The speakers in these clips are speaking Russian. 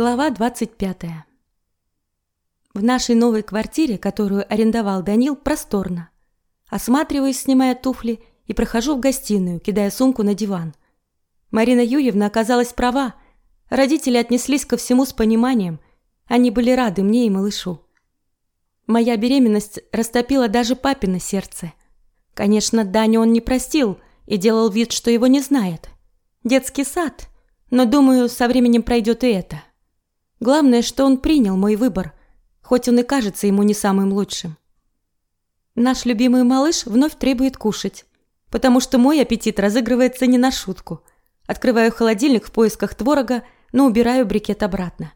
Глава 25. В нашей новой квартире, которую арендовал Данил, просторно. Осматриваюсь, снимая туфли, и прохожу в гостиную, кидая сумку на диван. Марина Юрьевна оказалась права. Родители отнеслись ко всему с пониманием. Они были рады мне и малышу. Моя беременность растопила даже папино сердце. Конечно, Даню он не простил и делал вид, что его не знает. Детский сад, но, думаю, со временем пройдет и это. Главное, что он принял мой выбор, хоть он и кажется ему не самым лучшим. Наш любимый малыш вновь требует кушать, потому что мой аппетит разыгрывается не на шутку. Открываю холодильник в поисках творога, но убираю брикет обратно.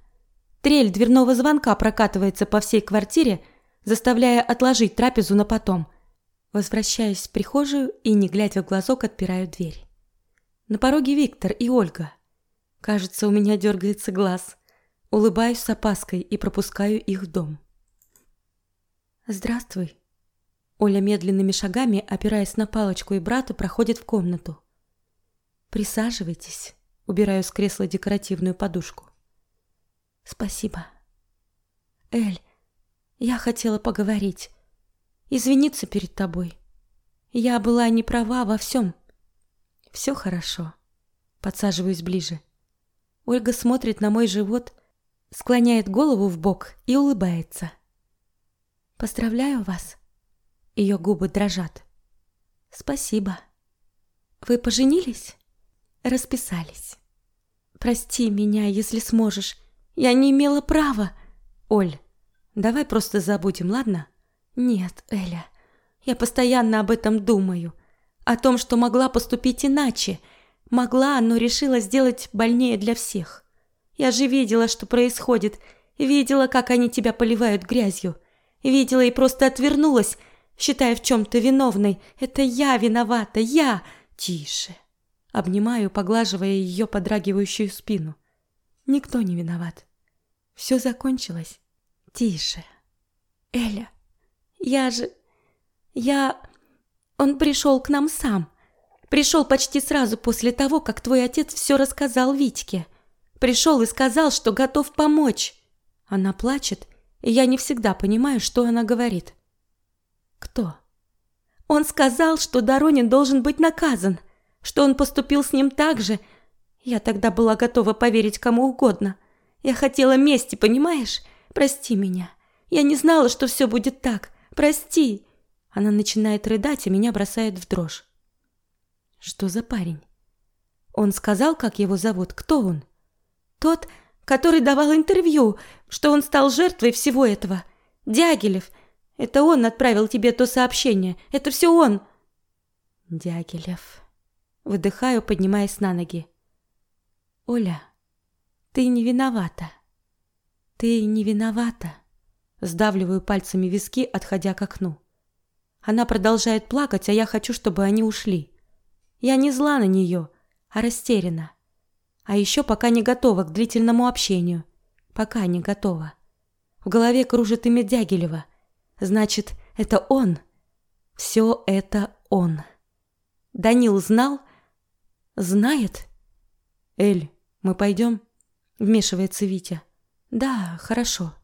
Трель дверного звонка прокатывается по всей квартире, заставляя отложить трапезу на потом. Возвращаюсь в прихожую и, не глядя в глазок, отпираю дверь. На пороге Виктор и Ольга. Кажется, у меня дергается глаз – Улыбаюсь с опаской и пропускаю их в дом. «Здравствуй». Оля медленными шагами, опираясь на палочку и брата, проходит в комнату. «Присаживайтесь». Убираю с кресла декоративную подушку. «Спасибо». «Эль, я хотела поговорить. Извиниться перед тобой. Я была не права во всем. Все хорошо». Подсаживаюсь ближе. Ольга смотрит на мой живот склоняет голову в бок и улыбается. Поздравляю вас. Ее губы дрожат. Спасибо. Вы поженились? Расписались. Прости меня, если сможешь. Я не имела права. Оль, давай просто забудем, ладно? Нет, Эля. Я постоянно об этом думаю, о том, что могла поступить иначе. Могла, но решила сделать больнее для всех. Я же видела, что происходит. Видела, как они тебя поливают грязью. Видела и просто отвернулась, считая в чем-то виновной. Это я виновата, я. Тише. Обнимаю, поглаживая ее подрагивающую спину. Никто не виноват. Все закончилось. Тише. Эля, я же... Я... Он пришел к нам сам. Пришел почти сразу после того, как твой отец все рассказал Витьке. Пришел и сказал, что готов помочь. Она плачет, и я не всегда понимаю, что она говорит. Кто? Он сказал, что Доронин должен быть наказан, что он поступил с ним так же. Я тогда была готова поверить кому угодно. Я хотела мести, понимаешь? Прости меня. Я не знала, что все будет так. Прости. Она начинает рыдать, и меня бросает в дрожь. Что за парень? Он сказал, как его зовут? Кто он? Тот, который давал интервью, что он стал жертвой всего этого. Дягилев. Это он отправил тебе то сообщение. Это все он. Дягилев. Выдыхаю, поднимаясь на ноги. Оля, ты не виновата. Ты не виновата. Сдавливаю пальцами виски, отходя к окну. Она продолжает плакать, а я хочу, чтобы они ушли. Я не зла на нее, а растеряна. А еще пока не готова к длительному общению. Пока не готова. В голове кружит имя Дягилева. Значит, это он. Все это он. Данил знал? Знает? Эль, мы пойдем? Вмешивается Витя. Да, хорошо.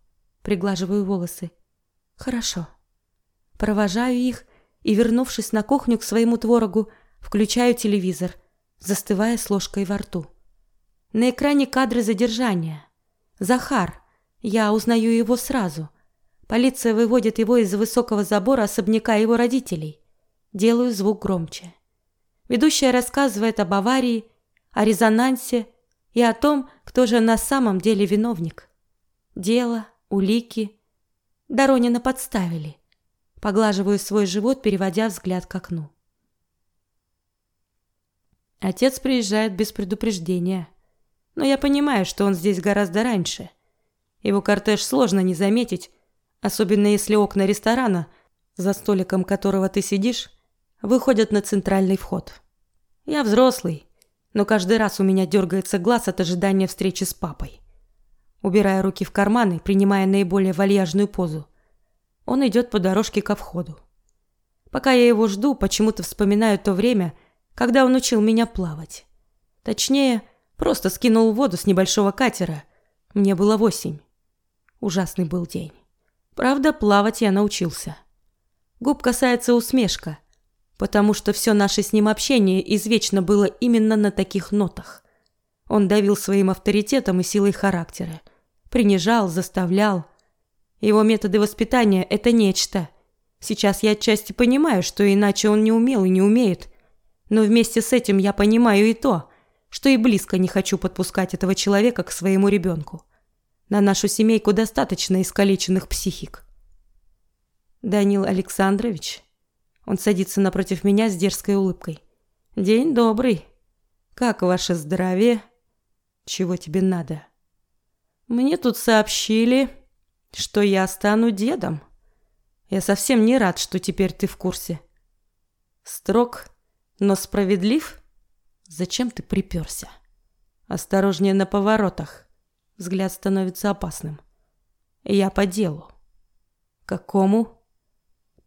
Приглаживаю волосы. Хорошо. Провожаю их и, вернувшись на кухню к своему творогу, включаю телевизор, застывая с ложкой во рту. На экране кадры задержания. Захар. Я узнаю его сразу. Полиция выводит его из высокого забора особняка его родителей. Делаю звук громче. Ведущая рассказывает об аварии, о резонансе и о том, кто же на самом деле виновник. Дело, улики. Доронина подставили. Поглаживаю свой живот, переводя взгляд к окну. Отец приезжает без предупреждения но я понимаю, что он здесь гораздо раньше. Его кортеж сложно не заметить, особенно если окна ресторана, за столиком которого ты сидишь, выходят на центральный вход. Я взрослый, но каждый раз у меня дергается глаз от ожидания встречи с папой. Убирая руки в карманы, принимая наиболее вальяжную позу, он идет по дорожке ко входу. Пока я его жду, почему-то вспоминаю то время, когда он учил меня плавать. Точнее, Просто скинул воду с небольшого катера, Мне было восемь. Ужасный был день. Правда, плавать я научился. Губ касается усмешка, потому что все наше с ним общение извечно было именно на таких нотах. Он давил своим авторитетом и силой характера. Принижал, заставлял. Его методы воспитания – это нечто. Сейчас я отчасти понимаю, что иначе он не умел и не умеет. Но вместе с этим я понимаю и то, что и близко не хочу подпускать этого человека к своему ребенку. На нашу семейку достаточно искалеченных психик. Данил Александрович. Он садится напротив меня с дерзкой улыбкой. День добрый. Как ваше здоровье? Чего тебе надо? Мне тут сообщили, что я стану дедом. Я совсем не рад, что теперь ты в курсе. Строг, но справедлив? Зачем ты приперся? Осторожнее на поворотах. Взгляд становится опасным. Я по делу. Какому?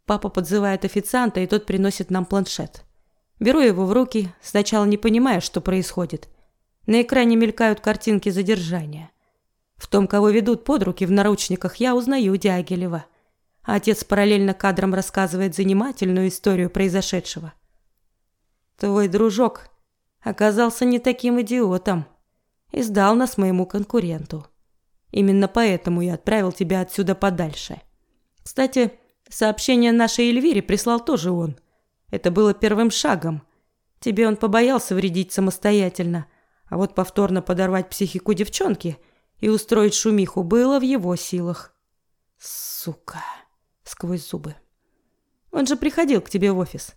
Папа подзывает официанта, и тот приносит нам планшет. Беру его в руки, сначала не понимая, что происходит. На экране мелькают картинки задержания. В том, кого ведут под руки в наручниках, я узнаю Дягилева. отец параллельно кадрам рассказывает занимательную историю произошедшего. Твой дружок оказался не таким идиотом и сдал нас моему конкуренту. Именно поэтому я отправил тебя отсюда подальше. Кстати, сообщение нашей Эльвире прислал тоже он. Это было первым шагом. Тебе он побоялся вредить самостоятельно, а вот повторно подорвать психику девчонки и устроить шумиху было в его силах. Сука, сквозь зубы. Он же приходил к тебе в офис.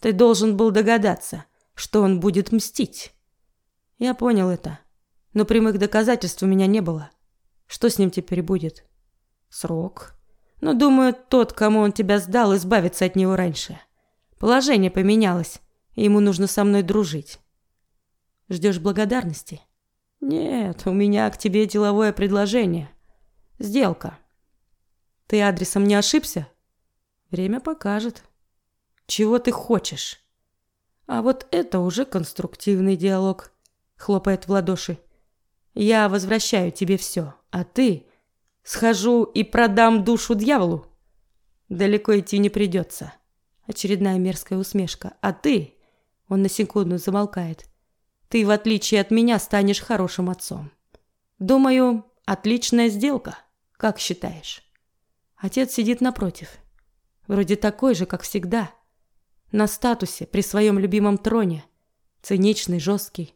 Ты должен был догадаться, что он будет мстить. Я понял это, но прямых доказательств у меня не было. Что с ним теперь будет? Срок. Но думаю, тот, кому он тебя сдал, избавится от него раньше. Положение поменялось, и ему нужно со мной дружить. Ждешь благодарности? Нет, у меня к тебе деловое предложение. Сделка. Ты адресом не ошибся? Время покажет. Чего ты хочешь? А вот это уже конструктивный диалог. Хлопает в ладоши. Я возвращаю тебе все, а ты схожу и продам душу дьяволу. Далеко идти не придется. Очередная мерзкая усмешка. А ты? Он на секунду замолкает. Ты, в отличие от меня, станешь хорошим отцом. Думаю, отличная сделка. Как считаешь? Отец сидит напротив. Вроде такой же, как всегда. На статусе, при своем любимом троне. Циничный, жесткий.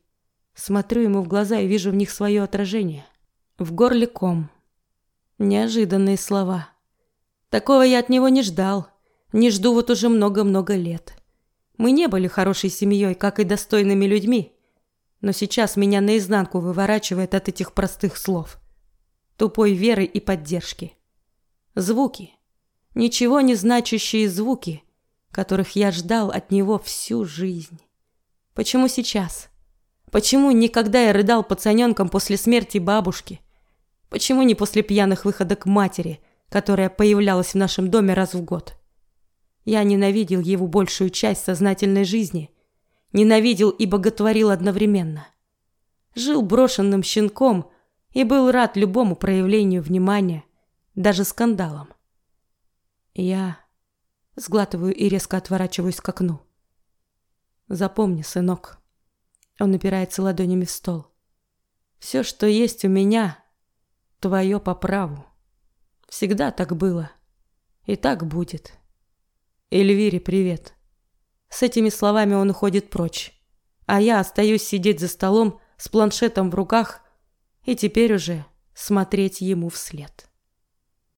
Смотрю ему в глаза и вижу в них свое отражение. В горле ком. Неожиданные слова. Такого я от него не ждал. Не жду вот уже много-много лет. Мы не были хорошей семьей, как и достойными людьми но сейчас меня наизнанку выворачивает от этих простых слов. Тупой веры и поддержки. Звуки. Ничего не значащие звуки, которых я ждал от него всю жизнь. Почему сейчас? Почему никогда я рыдал пацаненком после смерти бабушки? Почему не после пьяных выходок матери, которая появлялась в нашем доме раз в год? Я ненавидел его большую часть сознательной жизни ненавидел и боготворил одновременно. Жил брошенным щенком и был рад любому проявлению внимания, даже скандалам. Я сглатываю и резко отворачиваюсь к окну. Запомни, сынок. Он опирается ладонями в стол. Все, что есть у меня, твое по праву. Всегда так было. И так будет. Эльвире привет. С этими словами он уходит прочь. А я остаюсь сидеть за столом с планшетом в руках и теперь уже смотреть ему вслед.